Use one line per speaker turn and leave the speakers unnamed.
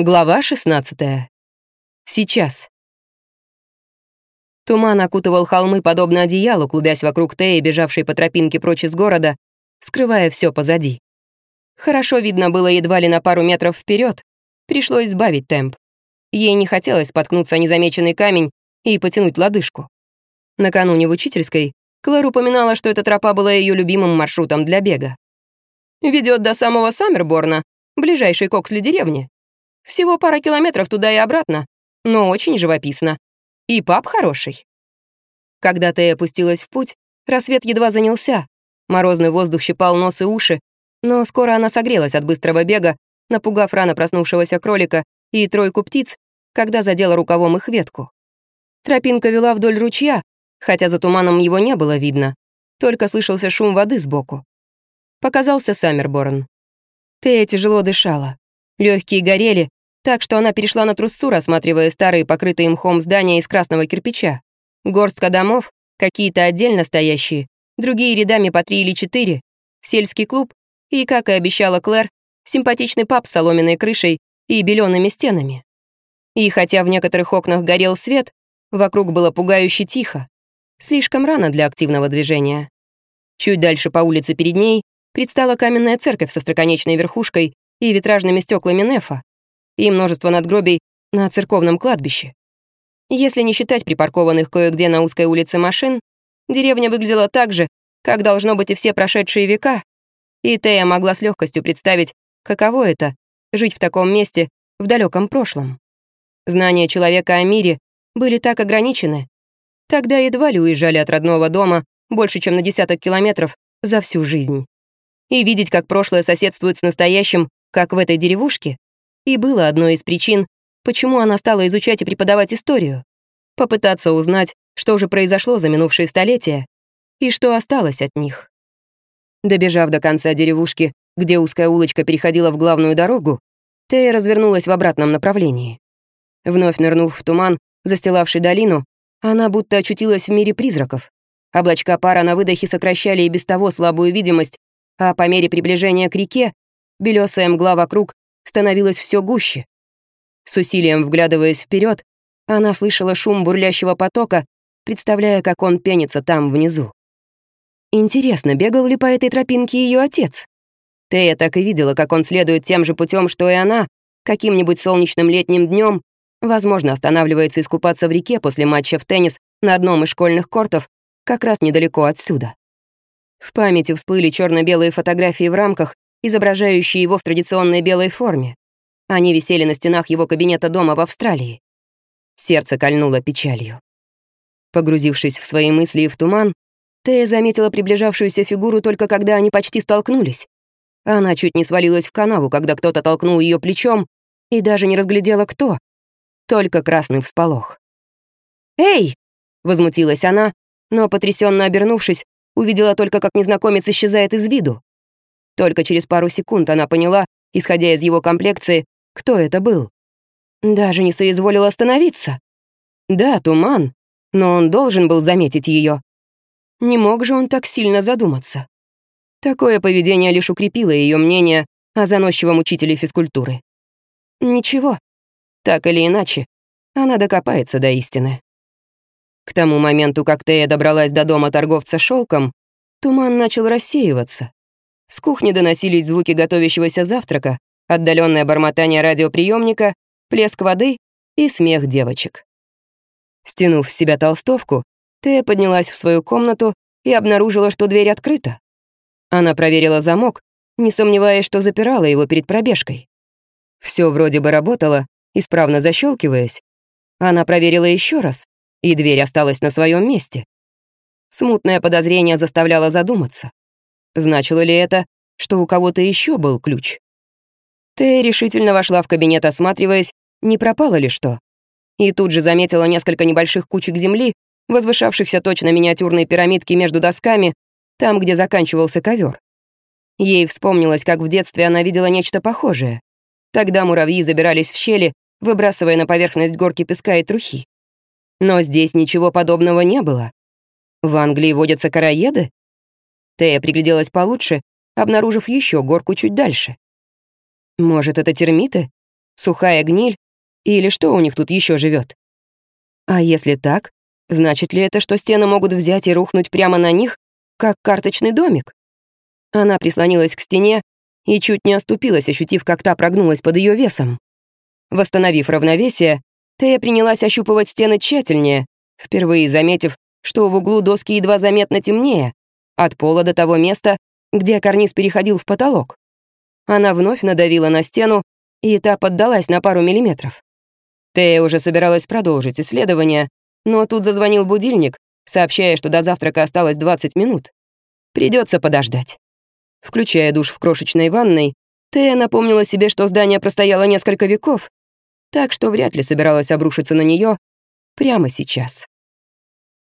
Глава 16. Сейчас. Туман окутывал холмы подобно одеялу, клубясь вокруг Теи, бежавшей по тропинке прочь из города, скрывая все позади. Хорошо видно было едва ли на пару метров вперед. Пришлось сбавить темп. Ей не хотелось споткнуться о незамеченный камень и потянуть лодыжку. Накануне в учительской Клэр упоминала, что эта тропа была ее любимым маршрутом для бега. Ведет до самого Саммерборна, ближайшей к Оксли деревни, всего пара километров туда и обратно, но очень живописно. И пап хороший. Когда Тея опустилась в путь, рассвет едва занялся. Морозный воздух щипал нос и уши, но скоро она согрелась от быстрого бега, напугав рано проснувшегося кролика и тройку птиц, когда задела рукавом их ветку. Тропинка вела вдоль ручья, хотя за туманом его не было видно, только слышался шум воды сбоку. Показался Саммерборн. Тея тяжело дышала. Легкие горели, так что она перешла на трусцу, рассматривая старые покрытые мхом здания из красного кирпича. Горстка домов, какие-то отдельно стоящие, другие рядами по три или четыре, сельский клуб и, как и обещала Клэр, симпатичный паб с соломенной крышей и белеными стенами. И хотя в некоторых окнах горел свет, вокруг было пугающе тихо. Слишком рано для активного движения. Чуть дальше по улице перед ней предстала каменная церковь со строконечной верхушкой и витражными стеклами нефа, и множество надгробий на церковном кладбище. Если не считать припаркованных кое-где на узкой улице машин, деревня выглядела так же, как должно быть и все прошедшие века, и Тея могла с легкостью представить, каково это — жить в таком месте в далеком прошлом. Знания человека о мире были так ограничены, тогда едва ли уезжали от родного дома больше, чем на десяток километров за всю жизнь. И видеть, как прошлое соседствует с настоящим, как в этой деревушке, и было одной из причин, почему она стала изучать и преподавать историю. Попытаться узнать, что же произошло за минувшие столетия и что осталось от них. Добежав до конца деревушки, где узкая улочка переходила в главную дорогу, Тея развернулась в обратном направлении. Вновь нырнув в туман, застилавший долину, она будто очутилась в мире призраков. Облачка пара на выдохе сокращали и без того слабую видимость, а по мере приближения к реке белесая мгла вокруг становилось все гуще. С усилием вглядываясь вперед, она слышала шум бурлящего потока, представляя, как он пенится там внизу. Интересно, бегал ли по этой тропинке ее отец? Тея так и видела, как он следует тем же путем, что и она, каким-нибудь солнечным летним днем, возможно, останавливается искупаться в реке после матча в теннис на одном из школьных кортов, как раз недалеко отсюда. В памяти всплыли черно белые фотографии в рамках, изображающие его в традиционной белой форме. Они висели на стенах его кабинета дома в Австралии. Сердце кольнуло печалью. Погрузившись в свои мысли и в туман, Тея заметила приближавшуюся фигуру только когда они почти столкнулись. Она чуть не свалилась в канаву, когда кто-то толкнул ее плечом, и даже не разглядела, кто. Только красный всполох. «Эй!» — возмутилась она, но, потрясенно обернувшись, увидела только, как незнакомец исчезает из виду. Только через пару секунд она поняла, исходя из его комплекции, кто это был. Даже не соизволил остановиться. Да, туман, но он должен был заметить ее. Не мог же он так сильно задуматься. Такое поведение лишь укрепило ее мнение о заносчивом учителе физкультуры. Ничего, так или иначе, она докопается до истины. К тому моменту, как Тея добралась до дома торговца шелком, туман начал рассеиваться. С кухни доносились звуки готовящегося завтрака, отдаленное бормотание радиоприемника, плеск воды и смех девочек. Стянув в себя толстовку, Тея поднялась в свою комнату и обнаружила, что дверь открыта. Она проверила замок, не сомневаясь, что запирала его перед пробежкой. Все вроде бы работало, исправно защелкиваясь. Она проверила еще раз, и дверь осталась на своем месте. Смутное подозрение заставляло задуматься. Значило ли это, что у кого-то еще был ключ? Тея решительно вошла в кабинет, осматриваясь, не пропало ли что. И тут же заметила несколько небольших кучек земли, возвышавшихся точно миниатюрные пирамидки между досками, там, где заканчивался ковер. Ей вспомнилось, как в детстве она видела нечто похожее. Тогда муравьи забирались в щели, выбрасывая на поверхность горки песка и трухи. Но здесь ничего подобного не было. В Англии водятся караеды? Тея пригляделась получше, обнаружив еще горку чуть дальше. Может, это термиты? Сухая гниль? Или что у них тут еще живет? А если так, значит ли это, что стены могут взять и рухнуть прямо на них, как карточный домик? Она прислонилась к стене и чуть не оступилась, ощутив, как та прогнулась под ее весом. Восстановив равновесие, Тея принялась ощупывать стены тщательнее, впервые заметив, что в углу доски едва заметно темнее, от пола до того места, где карниз переходил в потолок. Она вновь надавила на стену, и та поддалась на пару миллиметров. Тея уже собиралась продолжить исследование, но тут зазвонил будильник, сообщая, что до завтрака осталось 20 минут. Придется подождать. Включая душ в крошечной ванной, Тея напомнила себе, что здание простояло несколько веков, так что вряд ли собиралась обрушиться на нее прямо сейчас.